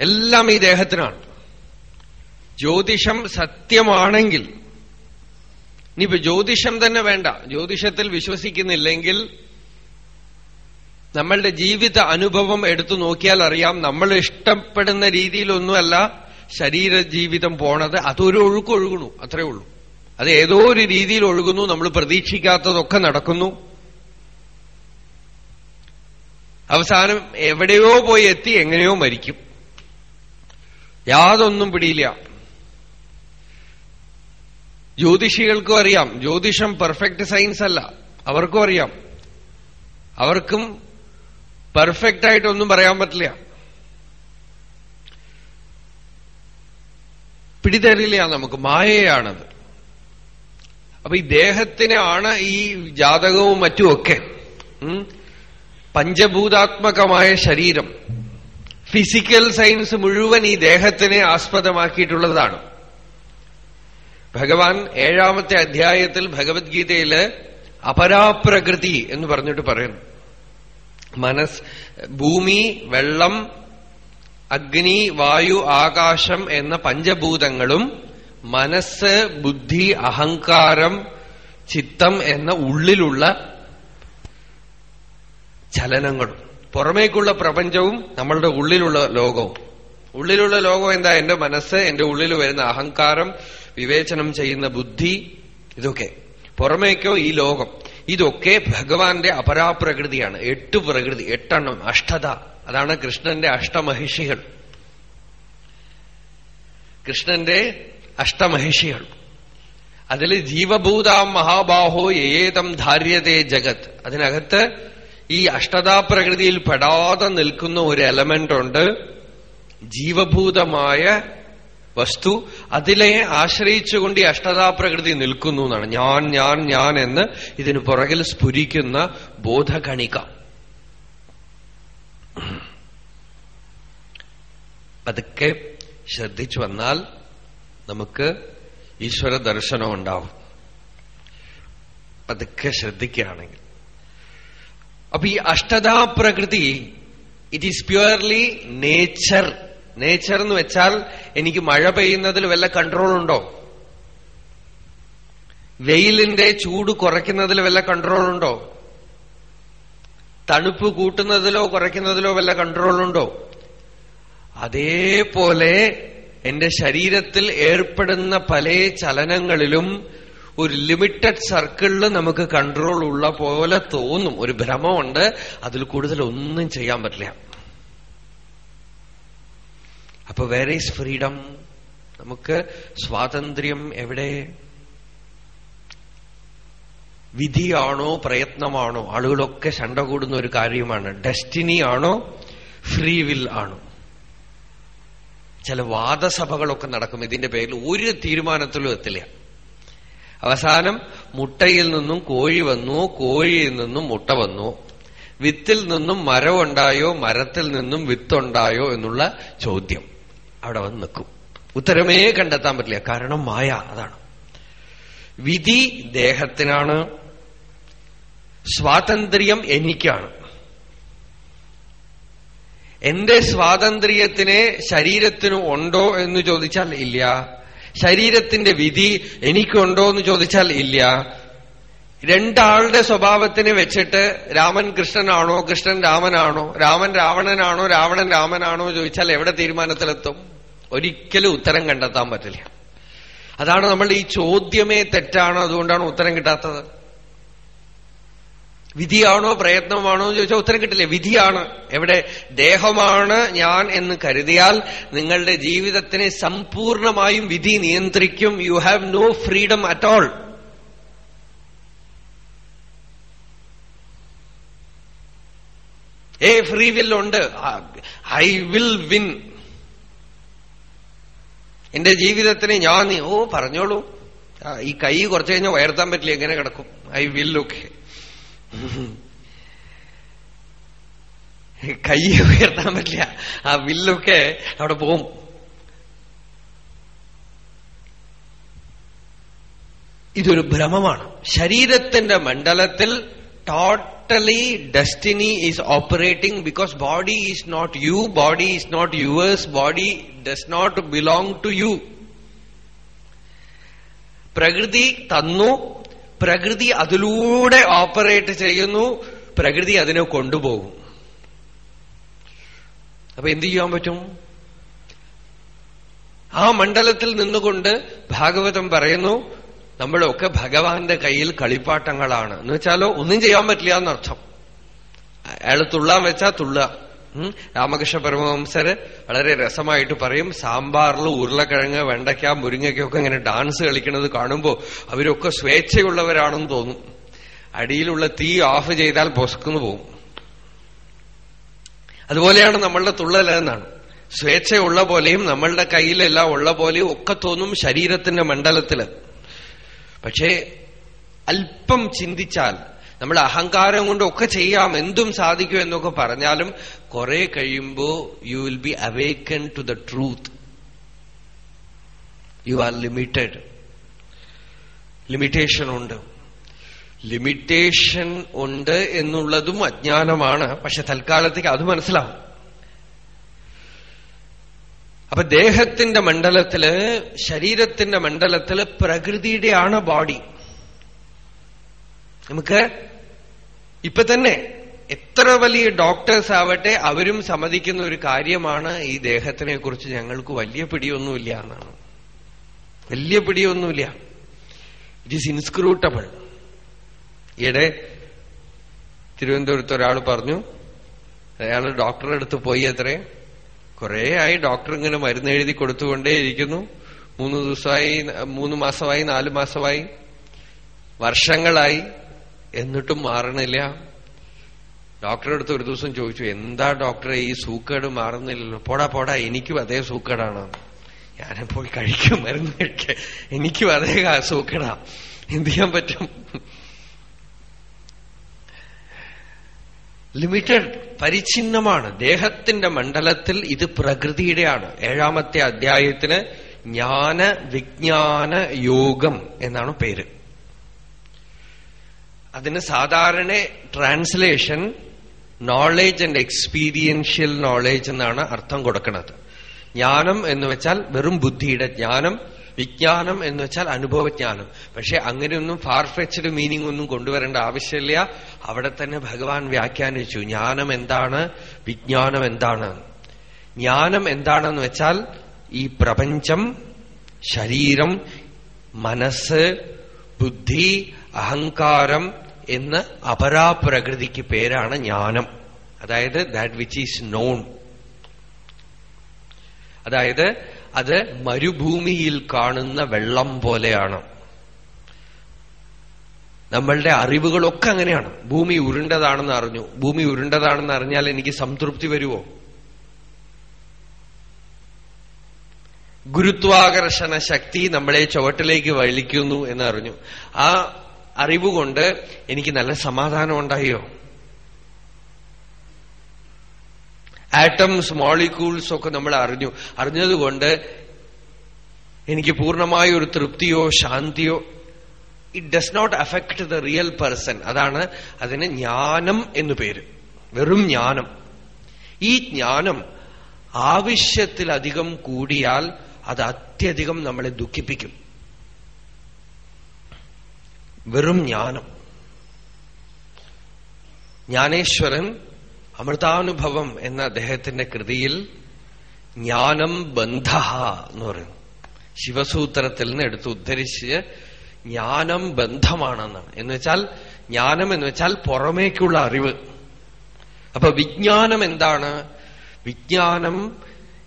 എല്ലാം ഈ ദേഹത്തിനാണ്. ജ്യോതിഷം സത്യമാണെങ്കിൽ ഇനിയിപ്പോ ജ്യോതിഷം തന്നെ വേണ്ട. ജ്യോതിഷത്തിൽ വിശ്വസിക്കുന്നില്ലെങ്കിൽ നമ്മളുടെ ജീവിത അനുഭവം എടുത്തു നോക്കിയാൽ അറിയാം നമ്മൾ ഇഷ്ടപ്പെടുന്ന രീതിയിലൊന്നുമല്ല ശരീര ജീവിതം പോണത്. അതൊരു ഒഴുക്കൊഴുകണു അത്രേ ഉള്ളൂ. അത് ഏതോ ഒരു രീതിയിൽ ഒഴുകുന്നു. നമ്മൾ പ്രതീക്ഷിക്കാത്തതൊക്കെ നടക്കുന്നു. അവസാനം എവിടെയോ പോയി എത്തി എങ്ങനെയോ മരിക്കും. യാതൊന്നും പിടിയില്ല. ജ്യോതിഷികൾക്കും അറിയാം. ജ്യോതിഷം പെർഫെക്റ്റ് സയൻസ് അല്ല. അവർക്കും അറിയാം. അവർക്കും പെർഫെക്റ്റ് ആയിട്ടൊന്നും പറയാൻ പറ്റില്ല. പിടിതരില്ല നമുക്ക്. മായയാണത്. അപ്പൊ ഈ ദേഹത്തിനാണ് ഈ ജാതകവും മറ്റുമൊക്കെ പഞ്ചഭൂതാത്മകമായ ശരീരം. ഫിസിക്കൽ സയൻസ് മുഴുവൻ ഈ ദേഹത്തിനെ ആസ്പദമാക്കിയിട്ടുള്ളതാണ്. ഭഗവാൻ ഏഴാമത്തെ അധ്യായത്തിൽ ഭഗവത്ഗീതയിൽ അപരാപ്രകൃതി എന്ന് പറഞ്ഞിട്ട് പറയുന്നു. മനസ് ഭൂമി വെള്ളം അഗ്നി വായു ആകാശം എന്ന പഞ്ചഭൂതങ്ങളും മനസ്സ് ബുദ്ധി അഹങ്കാരം ചിത്തം എന്ന ഉള്ളിലുള്ള ചലനങ്ങളും. പുറമേക്കുള്ള പ്രപഞ്ചവും നമ്മളുടെ ഉള്ളിലുള്ള ലോകവും. ഉള്ളിലുള്ള ലോകം എന്താ? എന്റെ മനസ്സ് എന്റെ ഉള്ളിൽ വരുന്ന അഹങ്കാരം വിവേചനം ചെയ്യുന്ന ബുദ്ധി ഇതൊക്കെ. പുറമേക്കോ ഈ ലോകം. ഇതൊക്കെ ഭഗവാന്റെ അപരാപ്രകൃതിയാണ്. എട്ട് പ്രകൃതി എട്ടെണ്ണം അഷ്ടത. അതാണ് കൃഷ്ണന്റെ അഷ്ടമഹിഷികൾ. കൃഷ്ണന്റെ അഷ്ടമഹിഷികൾ. അതിൽ ജീവഭൂതാം മഹാബാഹോ ഏതം ധാര്യതേ ജഗത്. അതിനകത്ത് ഈ അഷ്ടതാപ്രകൃതിയിൽ പെടാതെ നിൽക്കുന്ന ഒരു എലമെന്റ് ഉണ്ട് ജീവഭൂതമായ വസ്തു അതിലെ ആശ്രയിച്ചുകൊണ്ട് ഈ അഷ്ടതാപ്രകൃതി നിൽക്കുന്നു എന്നാണ്. ഞാൻ ഞാൻ ഞാൻ എന്ന് ഇതിനു പുറകിൽ സ്ഫുരിക്കുന്ന ബോധകണിക. പതുക്കെ ശ്രദ്ധിച്ചു വന്നാൽ നമുക്ക് ഈശ്വര ദർശനം ഉണ്ടാവും. പതുക്കെ ശ്രദ്ധിക്കുകയാണെങ്കിൽ. അപ്പൊ ഈ അഷ്ടതാപ്രകൃതി it is purely nature nature എന്ന് വെച്ചാൽ എനിക്ക് മഴ പെയ്യുന്നതിൽ വല്ല കൺട്രോൾ ഉണ്ടോ വെയിലിന്റെ ചൂട് കുറയ്ക്കുന്നതിൽ വല്ല കൺട്രോൾ ഉണ്ടോ തണുപ്പ് കൂട്ടുന്നതിലോ കുറയ്ക്കുന്നതിലോ വല്ല കൺട്രോൾ ഉണ്ടോ അതേപോലെ എന്റെ ശരീരത്തിൽ ഏർപ്പെടുന്ന പല ചലനങ്ങളിലും ഒരു ലിമിറ്റഡ് സർക്കിളിൽ നമുക്ക് കൺട്രോൾ ഉള്ള പോലെ തോന്നും. ഒരു ഭ്രമമുണ്ട്. അതിൽ കൂടുതൽ ഒന്നും ചെയ്യാൻ പറ്റില്ല. അപ്പൊ വേർ ഈസ് ഫ്രീഡം നമുക്ക് സ്വാതന്ത്ര്യം എവിടെ? വിധിയാണോ പ്രയത്നമാണോ? ആളുകളൊക്കെ ശണ്ട കൂടുന്ന ഒരു കാര്യമാണ്. ഡെസ്റ്റിനി ആണോ ഫ്രീ വിൽ ആണോ? ചില വാദസഭകളൊക്കെ നടക്കും. ഇതിന്റെ പേരിൽ ഒരു തീരുമാനത്തിലും എത്തില്ല. അവസാനം മുട്ടയിൽ നിന്നും കോഴി വന്നു കോഴിയിൽ നിന്നും മുട്ട വന്നു. വിത്തിൽ നിന്നും മരമുണ്ടായോ മരത്തിൽ നിന്നും വിത്തുണ്ടായോ എന്നുള്ള ചോദ്യം. അവിടെ വന്ന് നിൽക്കും. ഉത്തരമേ കണ്ടെത്താൻ പറ്റില്ല. കാരണം മായ അതാണ്. വിധി ദേഹത്തിനാണ്. സ്വാതന്ത്ര്യം എനിക്കാണ്. എന്റെ സ്വാതന്ത്ര്യത്തിനെ ശരീരത്തിന് ഉണ്ടോ എന്ന് ചോദിച്ചാൽ ഇല്ല. ശരീരത്തിന്റെ വിധി എനിക്കുണ്ടോ എന്ന് ചോദിച്ചാൽ ഇല്ല. രണ്ടാളുടെ സ്വഭാവത്തിന് വെച്ചിട്ട് രാമൻ കൃഷ്ണനാണോ കൃഷ്ണൻ രാമനാണോ രാമൻ രാവണനാണോ രാവണൻ രാമനാണോ ചോദിച്ചാൽ എവിടെ തീരുമാനത്തിലെത്തും? ഒരിക്കലും ഉത്തരം കണ്ടെത്താൻ പറ്റില്ല. അതാണ് നമ്മൾ ഈ ചോദ്യമേ തെറ്റാണ് അതുകൊണ്ടാണ് ഉത്തരം കിട്ടാത്തത്? വിധിയാണോ പ്രയത്നമാണോ എന്ന് ചോദിച്ചാൽ ഉത്തരം കിട്ടില്ല. വിധിയാണ്. എവിടെ? ദേഹമാണ് ഞാൻ എന്ന് കരുതിയാൽ നിങ്ങളുടെ ജീവിതത്തിനെ സമ്പൂർണമായും വിധി നിയന്ത്രിക്കും. You have no freedom at all a free will ഉണ്ട്. ഐ വിൽ വിൻ എന്റെ ജീവിതത്തിന് ഞാൻ ഓ പറഞ്ഞോളൂ. ഈ കൈ കുറച്ചു കഴിഞ്ഞാൽ ഉയർത്താൻ പറ്റില്ല എങ്ങനെ കിടക്കും? I will look. കൈ ഉയർത്താൻ പറ്റില്ല. ആ വില്ലൊക്കെ അവിടെ പോവും. ഇതൊരു ഭ്രമമാണ്. ശരീരത്തിന്റെ മണ്ഡലത്തിൽ totally destiny is operating because body is not you body is not yours body does not belong to you പ്രകൃതി തന്നു പ്രകൃതി അതിലൂടെ ഓപ്പറേറ്റ് ചെയ്യുന്നു പ്രകൃതി അതിനെ കൊണ്ടുപോകും. അപ്പൊ എന്ത് ചെയ്യാൻ പറ്റും? ആ മണ്ഡലത്തിൽ നിന്നുകൊണ്ട് ഭാഗവതം പറയുന്നു നമ്മളൊക്കെ ഭഗവാന്റെ കയ്യിൽ കളിപ്പാട്ടങ്ങളാണ്. എന്ന് വെച്ചാലോ ഒന്നും ചെയ്യാൻ പറ്റില്ല എന്നർത്ഥം. അയാൾ തുള്ളാൻ വെച്ചാ തുള്ളുക രാമകൃഷ്ണ പരമവംസര് വളരെ രസമായിട്ട് പറയും സാമ്പാറിൽ ഉരുളക്കിഴങ്ങ് വെണ്ടയ്ക്ക മുരിങ്ങയ്ക്കൊക്കെ ഇങ്ങനെ ഡാൻസ് കളിക്കുന്നത് കാണുമ്പോൾ അവരൊക്കെ സ്വേച്ഛയുള്ളവരാണെന്ന് തോന്നും. അടിയിലുള്ള തീ ഓഫ് ചെയ്താൽ പൊസ്കുന്നു പോകും അതുപോലെയാണ് നമ്മളുടെ തുള്ളലെന്നാണ് സ്വേച്ഛയുള്ള പോലെയും നമ്മളുടെ കയ്യിലെല്ലാം ഉള്ള പോലെയും ഒക്കെ തോന്നും ശരീരത്തിന്റെ മണ്ഡലത്തിൽ. പക്ഷേ അല്പം ചിന്തിച്ചാൽ നമ്മൾ അഹങ്കാരം കൊണ്ടൊക്കെ ചെയ്യാം എന്തും സാധിക്കും എന്നൊക്കെ പറഞ്ഞാലും കുറെ കഴിയുമ്പോൾ you will be awaken to the truth you are limited limitation ഉണ്ട്. ലിമിറ്റേഷൻ ഉണ്ട് എന്നുള്ളതും അജ്ഞാനമാണ്. പക്ഷെ തൽക്കാലത്തേക്ക് അത് മനസ്സിലാവും. അപ്പൊ ദേഹത്തിന്റെ മണ്ഡലത്തിൽ ശരീരത്തിന്റെ മണ്ഡലത്തിൽ പ്രകൃതിയുടെയാണ് ബോഡി നമുക്ക് ഇപ്പൊ തന്നെ എത്ര വലിയ ഡോക്ടേഴ്സ് ആവട്ടെ അവരും സമ്മതിക്കുന്ന ഒരു കാര്യമാണ് ഈ ദേഹത്തിനെ കുറിച്ച് ഞങ്ങൾക്ക് വലിയ പിടിയൊന്നുമില്ല എന്നാണ്. വലിയ പിടിയൊന്നുമില്ല. ഇറ്റ് ഈസ് ഇൻസ്ക്രൂട്ടബിൾ ഈയിടെ തിരുവനന്തപുരത്ത് ഒരാൾ പറഞ്ഞു അയാൾ ഡോക്ടറെ അടുത്ത് പോയി അത്രേ. കുറേ ആയി ഡോക്ടർ ഇങ്ങനെ മരുന്ന് എഴുതി കൊടുത്തുകൊണ്ടേയിരിക്കുന്നു മൂന്ന് ദിവസമായി മൂന്ന് മാസമായി നാലു മാസമായി. വർഷങ്ങളായി. എന്നിട്ടും മാറണില്ല. ഡോക്ടറെ അടുത്ത് ഒരു ദിവസം ചോദിച്ചു എന്താ ഡോക്ടറെ ഈ സൂക്കേട് മാറുന്നില്ലല്ലോ? പോടാ പോടാ എനിക്കും അതേ സൂക്കേടാണ്. പോയി കഴിക്കും മരുന്ന് കഴിക്കാൻ. എനിക്കും അതേ സൂക്കേടാ. എന്ത് ചെയ്യാൻ പറ്റും? ലിമിറ്റഡ് പരിച്ഛിന്നമാണ്. ദേഹത്തിന്റെ മണ്ഡലത്തിൽ ഇത് പ്രകൃതിയുടെയാണ്. ഏഴാമത്തെ അധ്യായത്തിന് ജ്ഞാന വിജ്ഞാന യോഗം എന്നാണ് പേര്. അതിന് സാധാരണ translation knowledge and experiential knowledge എന്നാണ് അർത്ഥം കൊടുക്കുന്നത്. ജ്ഞാനം എന്ന് വെച്ചാൽ വെറും ബുദ്ധിയുടെ ജ്ഞാനം വിജ്ഞാനം എന്ന് വെച്ചാൽ അനുഭവജ്ഞാനം പക്ഷെ അങ്ങനെയൊന്നും ഫാർഫെച്ച്ഡ് മീനിങ് ഒന്നും കൊണ്ടുവരേണ്ട ആവശ്യമില്ല. അവിടെ തന്നെ ഭഗവാൻ വ്യാഖ്യാനിച്ചു ജ്ഞാനം എന്താണ്? വിജ്ഞാനം എന്താണ്? ജ്ഞാനം എന്താണെന്ന് വെച്ചാൽ ഈ പ്രപഞ്ചം ശരീരം മനസ്സ് ബുദ്ധി അഹങ്കാരം എന്ന് അപരാപ്രകൃതിക്ക് പേരാണ് ജ്ഞാനം. അതായത് ദാറ്റ് വിച്ച് ഈസ് നോൺ അതായത് അത് മരുഭൂമിയിൽ കാണുന്ന വെള്ളം പോലെയാണ്. നമ്മളുടെ അറിവുകളൊക്കെ അങ്ങനെയാണ്. ഭൂമി ഉരുണ്ടതാണെന്ന് അറിഞ്ഞു. ഭൂമി ഉരുണ്ടതാണെന്ന് അറിഞ്ഞാൽ എനിക്ക് സംതൃപ്തി വരുമോ ഗുരുത്വാകർഷണ ശക്തി നമ്മളെ ചുവട്ടിലേക്ക് വലിക്കുന്നു എന്നറിഞ്ഞു. ആ അറിവുകൊണ്ട് എനിക്ക് നല്ല സമാധാനം ഉണ്ടായോ? ആറ്റംസ് മോളിക്യൂൾസ് ഒക്കെ നമ്മൾ അറിഞ്ഞു. അറിഞ്ഞതുകൊണ്ട് എനിക്ക് പൂർണമായ ഒരു തൃപ്തിയോ ശാന്തിയോ it does not affect the real person അതാണ് അതിന് ജ്ഞാനം എന്നു പേര്. വെറും ജ്ഞാനം. ഈ ജ്ഞാനം ആവശ്യത്തിലധികം കൂടിയാൽ അത് അത്യധികം നമ്മളെ ദുഃഖിപ്പിക്കും. വെറും ജ്ഞാനം. ജ്ഞാനേശ്വരൻ അമൃതാനുഭവം എന്ന അദ്ദേഹത്തിന്റെ കൃതിയിൽ ജ്ഞാനം ബന്ധ എന്ന് പറയുന്നു. ശിവസൂത്രത്തിൽ നിന്ന് എടുത്ത് ഉദ്ധരിച്ച് ജ്ഞാനം ബന്ധമാണെന്നാണ്. എന്ന് വെച്ചാൽ ജ്ഞാനം എന്ന് വെച്ചാൽ പുറമേക്കുള്ള അറിവ്. അപ്പൊ വിജ്ഞാനം എന്താണ്? വിജ്ഞാനം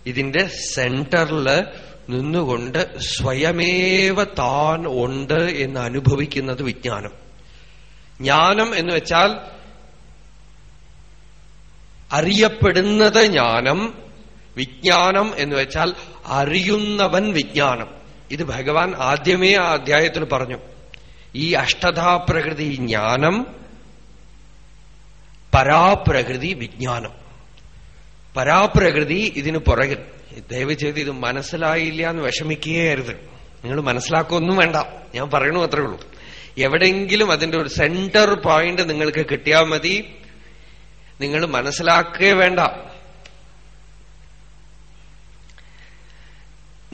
ഇതിന്റെ സെന്ററിൽ നിന്നുകൊണ്ട് സ്വയമേവ താൻ ഉണ്ട് എന്ന് അനുഭവിക്കുന്നത് വിജ്ഞാനം. ജ്ഞാനം എന്ന് വെച്ചാൽ അറിയപ്പെടുന്നത് ജ്ഞാനം വിജ്ഞാനം എന്ന് വെച്ചാൽ അറിയുന്നവൻ വിജ്ഞാനം. ഇത് ഭഗവാൻ ആദ്യമേ ആ അധ്യായത്തിൽ പറഞ്ഞു. ഈ അഷ്ടധാപ്രകൃതി ജ്ഞാനം പരാപ്രകൃതി വിജ്ഞാനം. പരാപ്രകൃതി ഇതിന് പുറകിൽ. ദയവ് ചെയ്ത് ഇത് മനസ്സിലായില്ല എന്ന് വിഷമിക്കുകയായിരുന്നു നിങ്ങൾ മനസ്സിലാക്കൊന്നും വേണ്ട. ഞാൻ പറയണു അത്രേ ഉള്ളൂ. എവിടെയെങ്കിലും അതിന്റെ ഒരു സെന്റർ പോയിന്റ് നിങ്ങൾക്ക് കിട്ടിയാൽ മതി. നിങ്ങൾ മനസ്സിലാക്കേ വേണ്ട.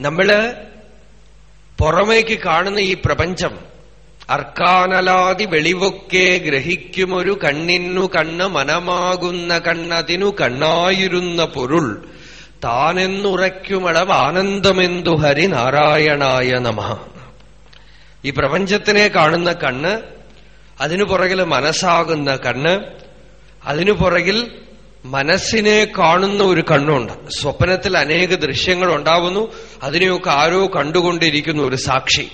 നമ്മൾ പുറമേക്ക് കാണുന്ന ഈ പ്രപഞ്ചം അർക്കാനലാതി വെളിവൊക്കെ ഗ്രഹിക്കുമൊരു കണ്ണിനു കണ്ണ് മനമാകുന്ന കണ്ണതിനു കണ്ണായിരുന്ന പൊരുൾ താനെന്നുറയ്ക്കുമളവ് ആനന്ദമെന്തു ഹരിനാരായണായ നമ. ഈ പ്രപഞ്ചത്തിനെ കാണുന്ന കണ്ണ് അതിനു പുറകിൽ മനസ്സാകുന്ന കണ്ണ് അതിനു പുറകിൽ മനസ്സിനെ കാണുന്ന ഒരു കണ്ണുണ്ട്. സ്വപ്നത്തിൽ അനേക ദൃശ്യങ്ങൾ ഉണ്ടാവുന്നു. അതിനെയൊക്കെ ആരോ കണ്ടുകൊണ്ടിരിക്കുന്നു ഒരു സാക്ഷി.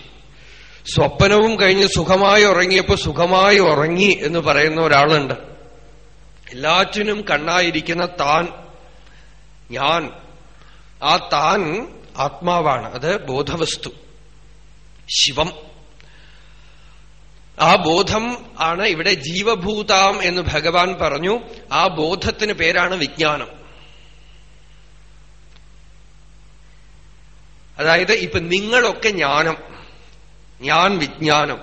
സ്വപ്നവും കഴിഞ്ഞ് സുഖമായി ഉറങ്ങിയപ്പോ സുഖമായി ഉറങ്ങി എന്ന് പറയുന്ന ഒരാളുണ്ട്. എല്ലാറ്റിനും കണ്ണായിരിക്കുന്ന താൻ ഞാൻ. ആ താൻ ആത്മാവാണ്. അത് ബോധവസ്തു. ശിവം. ആ ബോധം ആണ് ഇവിടെ ജീവഭൂതാം എന്ന് ഭഗവാൻ പറഞ്ഞു. ആ ബോധത്തിന് പേരാണ് വിജ്ഞാനം. അതായത് ഇപ്പൊ നിങ്ങളൊക്കെ ജ്ഞാനം. ഞാൻ വിജ്ഞാനം.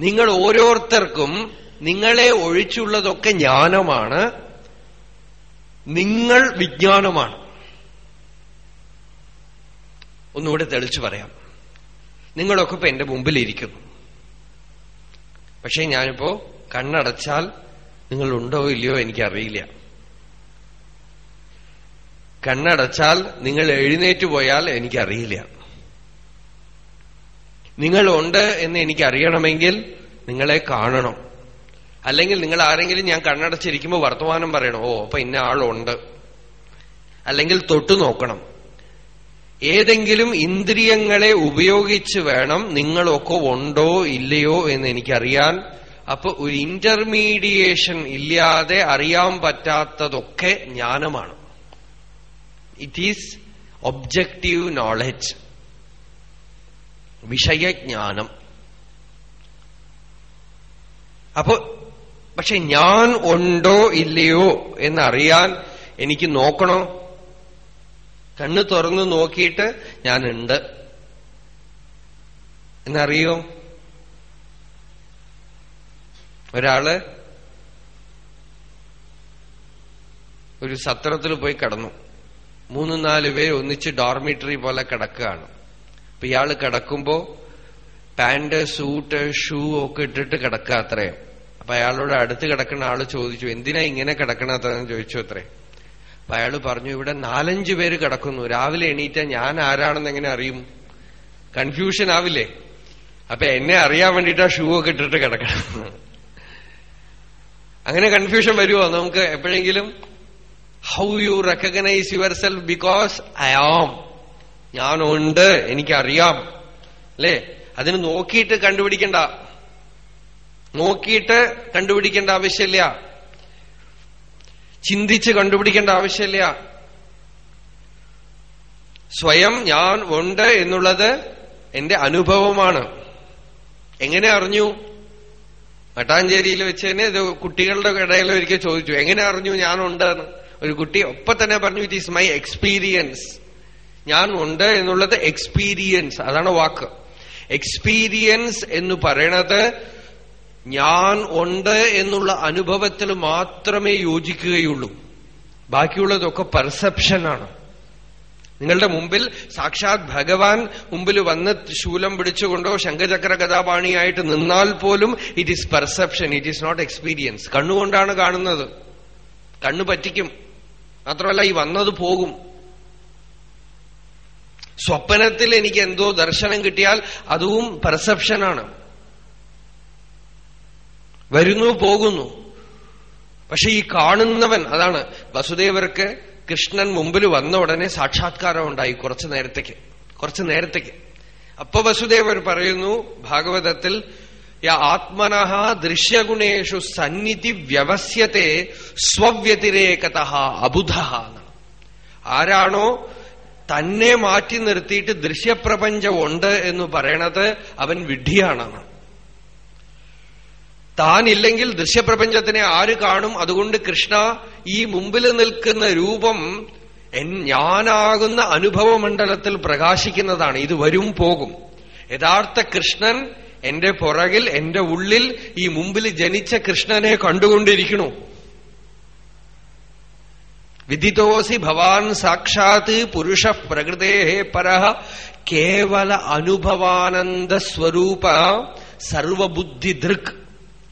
നിങ്ങൾ ഓരോരുത്തർക്കും നിങ്ങളെ ഒഴിച്ചുള്ളതൊക്കെ ജ്ഞാനമാണ്. നിങ്ങൾ വിജ്ഞാനമാണ്. ഒന്നുകൂടെ തെളിച്ചു പറയാം. നിങ്ങളൊക്കെ ഇപ്പൊ എന്റെ മുമ്പിലിരിക്കുന്നു. പക്ഷെ ഞാനിപ്പോ കണ്ണടച്ചാൽ നിങ്ങൾ ഉണ്ടോ ഇല്ലയോ എനിക്കറിയില്ല. കണ്ണടച്ചാൽ നിങ്ങൾ എഴുന്നേറ്റ് പോയാൽ എനിക്കറിയില്ല. നിങ്ങളുണ്ട് എന്ന് എനിക്കറിയണമെങ്കിൽ നിങ്ങളെ കാണണം. അല്ലെങ്കിൽ നിങ്ങൾ ആരെങ്കിലും ഞാൻ കണ്ണടച്ചിരിക്കുമ്പോൾ വർത്തമാനം പറയണം ഓ അപ്പൊ ഇന്ന ആളുണ്ട്. അല്ലെങ്കിൽ തൊട്ടു നോക്കണം. ഏതെങ്കിലും ഇന്ദ്രിയങ്ങളെ ഉപയോഗിച്ച് വേണം നിങ്ങളൊക്കെ ഉണ്ടോ ഇല്ലയോ എന്ന് എനിക്കറിയാൻ. അപ്പൊ ഒരു ഇന്റർമീഡിയേഷൻ ഇല്ലാതെ അറിയാൻ പറ്റാത്തതൊക്കെ ജ്ഞാനമാണ്. ഇറ്റ് ഈസ് ഒബ്ജക്റ്റീവ് നോളജ് വിഷയജ്ഞാനം. അപ്പോ പക്ഷെ ഞാൻ ഉണ്ടോ ഇല്ലയോ എന്നറിയാൻ എനിക്ക് നോക്കണോ? കണ്ണ് തുറന്ന് നോക്കിയിട്ട് ഞാനുണ്ട്. എന്നറിയോ? ഒരാൾ ഒരു സത്രത്തിൽ പോയി കിടന്നു. മൂന്ന് നാല് പേര് ഒന്നിച്ച് ഡോർമിറ്ററി പോലെ കിടക്കുകയാണ്. അപ്പൊ ഇയാൾ കിടക്കുമ്പോ പാന്റ് സൂട്ട് ഷൂ ഒക്കെ ഇട്ടിട്ട് കിടക്കുക അത്രയും. അപ്പൊ അയാളോട് അടുത്ത് കിടക്കുന്ന ആൾ ചോദിച്ചു എന്തിനാ ഇങ്ങനെ കിടക്കണത്രയെന്ന് ചോദിച്ചു അത്രേ അപ്പൊ പറഞ്ഞു ഇവിടെ നാലഞ്ചു പേര് കിടക്കുന്നു. രാവിലെ എണീറ്റ ഞാൻ ആരാണെന്ന് എങ്ങനെ അറിയും? കൺഫ്യൂഷൻ ആവില്ലേ? അപ്പൊ എന്നെ അറിയാൻ വേണ്ടിയിട്ടാ ഷൂ ഒക്കെ ഇട്ടിട്ട് കിടക്കണം. അങ്ങനെ കൺഫ്യൂഷൻ വരുമോ നമുക്ക് എപ്പോഴെങ്കിലും how you recognise your self because I am ഞാനുണ്ട് എനിക്കറിയാം. അല്ലേ? അതിന് നോക്കിയിട്ട് കണ്ടുപിടിക്കണ്ട. നോക്കിയിട്ട് കണ്ടുപിടിക്കേണ്ട ആവശ്യമില്ല. ചിന്തിച്ച് കണ്ടുപിടിക്കേണ്ട ആവശ്യമില്ല. സ്വയം ഞാൻ ഉണ്ട് എന്നുള്ളത് എന്റെ അനുഭവമാണ്. എങ്ങനെ അറിഞ്ഞു? മട്ടാഞ്ചേരിയിൽ വെച്ച് തന്നെ ഇത് കുട്ടികളുടെ ഇടയിൽ ഒരിക്കൽ ചോദിച്ചു എങ്ങനെ അറിഞ്ഞു ഞാനുണ്ട് എന്ന്. ഒരു കുട്ടി ഒപ്പം തന്നെ പറഞ്ഞു ഇറ്റ് ഈസ് മൈ എക്സ്പീരിയൻസ് ഞാൻ ഉണ്ട് എന്നുള്ളത് എക്സ്പീരിയൻസ് അതാണ് വാക്ക്. എക്സ്പീരിയൻസ് എന്ന് പറയണത് ഞാൻ ഉണ്ട് എന്നുള്ള അനുഭവത്തിൽ മാത്രമേ യോജിക്കുകയുള്ളൂ. ബാക്കിയുള്ളതൊക്കെ പെർസെപ്ഷനാണ് നിങ്ങളുടെ മുമ്പിൽ സാക്ഷാത് ഭഗവാൻ മുമ്പിൽ വന്ന് ശൂലം പിടിച്ചുകൊണ്ടോ ശംഖചക്ര കഥാപാണിയായിട്ട് നിന്നാൽ പോലും it is perception it is not experience കണ്ണുകൊണ്ടാണ് കാണുന്നത്. കണ്ണു പറ്റിക്കും. മാത്രമല്ല ഈ വന്നത് പോകും. സ്വപ്നത്തിൽ എനിക്ക് എന്തോ ദർശനം കിട്ടിയാൽ അതും പെർസെപ്ഷനാണ് വരുന്നു പോകുന്നു. പക്ഷെ ഈ കാണുന്നവൻ അതാണ് വസുദേവർക്ക് കൃഷ്ണൻ മുമ്പിൽ വന്ന ഉടനെ സാക്ഷാത്കാരം ഉണ്ടായി കുറച്ചു നേരത്തേക്ക് കുറച്ചു നേരത്തേക്ക്. അപ്പൊ വസുദേവർ പറയുന്നു ഭാഗവതത്തിൽ ആത്മനഹ ദൃശ്യഗുണേഷു സന്നിധി വ്യവസ്യത്തെ സ്വവ്യതിരേകത അബുധ എന്നാണ്. ആരാണോ തന്നെ മാറ്റി നിർത്തിയിട്ട് ദൃശ്യപ്രപഞ്ചം ഉണ്ട് എന്ന് പറയണത് അവൻ വിഡ്ഢിയാണെന്ന് താനില്ലെങ്കിൽ ദൃശ്യപ്രപഞ്ചത്തിനെ ആര് കാണും? അതുകൊണ്ട് കൃഷ്ണ ഈ മുമ്പിൽ നിൽക്കുന്ന രൂപം ഞാനാകുന്ന അനുഭവമണ്ഡലത്തിൽ പ്രകാശിക്കുന്നതാണ്. ഇത് വരും പോകും. യഥാർത്ഥ കൃഷ്ണൻ എന്റെ പുറകിൽ എന്റെ ഉള്ളിൽ ഈ മുമ്പിൽ ജനിച്ച കൃഷ്ണനെ കണ്ടുകൊണ്ടിരിക്കണു വിദിതോസി ഭവാൻ സാക്ഷാത് പുരുഷ പ്രകൃതേ പര കേവല അനുഭവാനന്ദ സ്വരൂപ സർവബുദ്ധി ദൃക്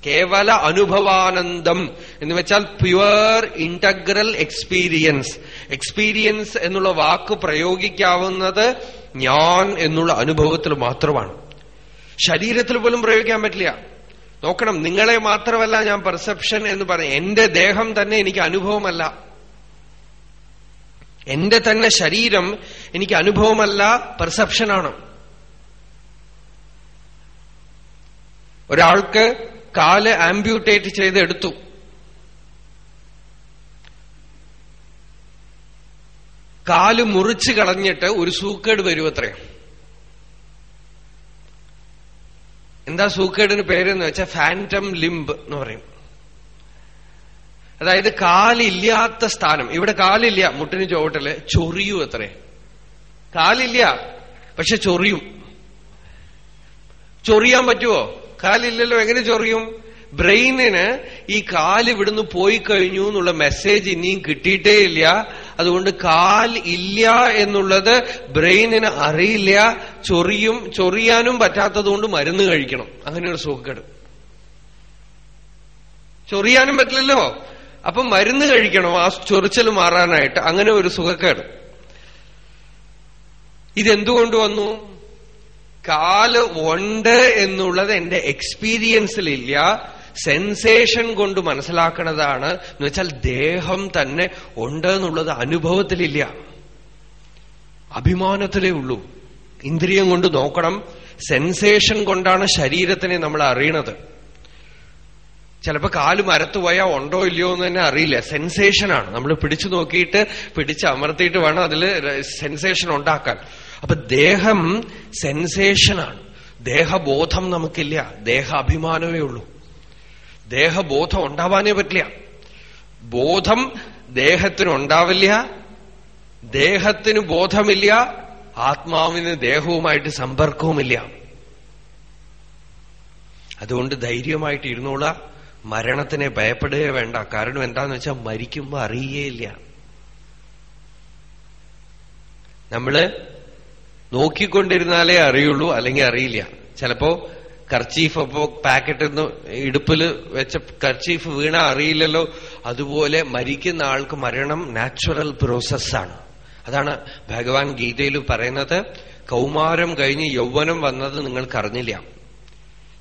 കേവല അനുഭവാനന്ദം എന്ന് വെച്ചാൽ പ്യുവർ ഇന്റഗ്രൽ എക്സ്പീരിയൻസ്. എക്സ്പീരിയൻസ് എന്നുള്ള വാക്ക് പ്രയോഗിക്കാവുന്നത് ഞാൻ എന്നുള്ള അനുഭവത്തിൽ മാത്രമാണ്. ശരീരത്തിൽ പോലും പ്രയോഗിക്കാൻ പറ്റില്ല. നോക്കണം നിങ്ങളെ മാത്രമല്ല ഞാൻ പെർസെപ്ഷൻ എന്ന് പറയും എന്റെ ദേഹം തന്നെ എനിക്ക് അനുഭവമല്ല. എന്റെ തന്നെ ശരീരം എനിക്ക് അനുഭവമല്ല പെർസെപ്ഷനാണ്. ഒരാൾക്ക് കാൽ ആംബ്യൂട്ടേറ്റ് ചെയ്തെടുത്തു കാൽ മുറിച്ച് കളഞ്ഞിട്ട് ഒരു സൂക്കേട് വരും അത്രയും എന്താ സൂക്കേടിന് പേരെന്ന് വെച്ചാൽ ഫാന്റം ലിംബ് എന്ന് പറയും. അതായത് കാലില്ലാത്ത സ്ഥാനം. ഇവിടെ കാലില്ല മുട്ടിന് ചുവട്ടിൽ ചൊറിയൂ അത്രേ. കാലില്ല പക്ഷെ ചൊറിയും. ചൊറിയാൻ പറ്റുമോ കാലില്ലല്ലോ എങ്ങനെ ചൊറിയും? ബ്രെയിനിന് ഈ കാൽ ഇവിടുന്ന് പോയി കഴിഞ്ഞു എന്നുള്ള മെസ്സേജ് ഇനിയും കിട്ടിയിട്ടേ ഇല്ല. അതുകൊണ്ട് കാൽ ഇല്ല എന്നുള്ളത് ബ്രെയിനിന് അറിയില്ല. ചൊറിയും ചൊറിയാനും പറ്റാത്തതുകൊണ്ട് മരുന്ന് കഴിക്കണം. അങ്ങനെയൊരു സുഖക്കേട്. ചൊറിയാനും പറ്റില്ലല്ലോ. അപ്പൊ മരുന്ന് കഴിക്കണം ആ ചൊറിച്ചൽ മാറാനായിട്ട്. അങ്ങനെ ഒരു സുഖക്കേട്. ഇതെന്തുകൊണ്ട് വന്നു? കാൽ ഉണ്ട് എന്നുള്ളത് എന്റെ എക്സ്പീരിയൻസിലില്ല സെൻസേഷൻ കൊണ്ട് മനസ്സിലാക്കണതാണ്. എന്ന് വെച്ചാൽ ദേഹം തന്നെ ഉണ്ട് എന്നുള്ളത് അനുഭവത്തിലില്ല. അഭിമാനത്തിലേ ഉള്ളൂ. ഇന്ദ്രിയം കൊണ്ട് നോക്കണം. സെൻസേഷൻ കൊണ്ടാണ് ശരീരത്തിനെ നമ്മൾ അറിയണത്. ചിലപ്പോൾ കാൽ മരത്ത് പോയാൽ ഉണ്ടോ ഇല്ലയോ എന്ന് തന്നെ അറിയില്ല. സെൻസേഷനാണ് നമ്മൾ പിടിച്ചു നോക്കിയിട്ട് പിടിച്ച് അമർത്തിയിട്ട് വേണം അതിൽ സെൻസേഷൻ ഉണ്ടാക്കാൻ. അപ്പൊ ദേഹം സെൻസേഷനാണ്. ദേഹബോധം നമുക്കില്ല. ദേഹ അഭിമാനമേ ഉള്ളൂ. ദേഹബോധം ഉണ്ടാവാനേ പറ്റില്ല. ബോധം ദേഹത്തിനുണ്ടാവില്ല. ദേഹത്തിന് ബോധമില്ല. ആത്മാവിന് ദേഹവുമായിട്ട് സമ്പർക്കവുമില്ല. അതുകൊണ്ട് ധൈര്യമായിട്ട് ഇരുന്നോള. മരണത്തിനെ ഭയപ്പെടുക വേണ്ട. കാരണം എന്താന്ന് വെച്ചാൽ മരിക്കുമ്പോ അറിയുകയില്ല നമ്മൾ നോക്കിക്കൊണ്ടിരുന്നാലേ അറിയുള്ളൂ അല്ലെങ്കിൽ അറിയില്ല. ചിലപ്പോ കർച്ചീഫ് അപ്പോ പാക്കറ്റിൽ നിന്ന് ഇടുപ്പിൽ വെച്ച കർച്ചീഫ് വീണ അറിയില്ലല്ലോ. അതുപോലെ മരിക്കുന്ന ആൾക്ക് മരണം നാച്ചുറൽ പ്രോസസ്സാണ്. അതാണ് ഭഗവാൻ ഗീതയിൽ പറയുന്നത് കൗമാരം കഴിഞ്ഞ് യൗവനം വന്നത് നിങ്ങൾക്ക് അറിഞ്ഞില്ല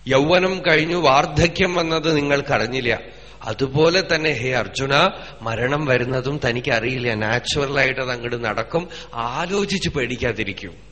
യൗവനം കഴിഞ്ഞു വാർദ്ധക്യം വന്നത് നിങ്ങൾക്ക് അറിഞ്ഞില്ല അതുപോലെ തന്നെ ഹേ അർജുന മരണം വരുന്നതും തനിക്ക് അറിയില്ല നാച്ചുറലായിട്ട് അത് അങ്ങോട്ട് നടക്കും. ആലോചിച്ച് പേടിക്കാതിരിക്കും.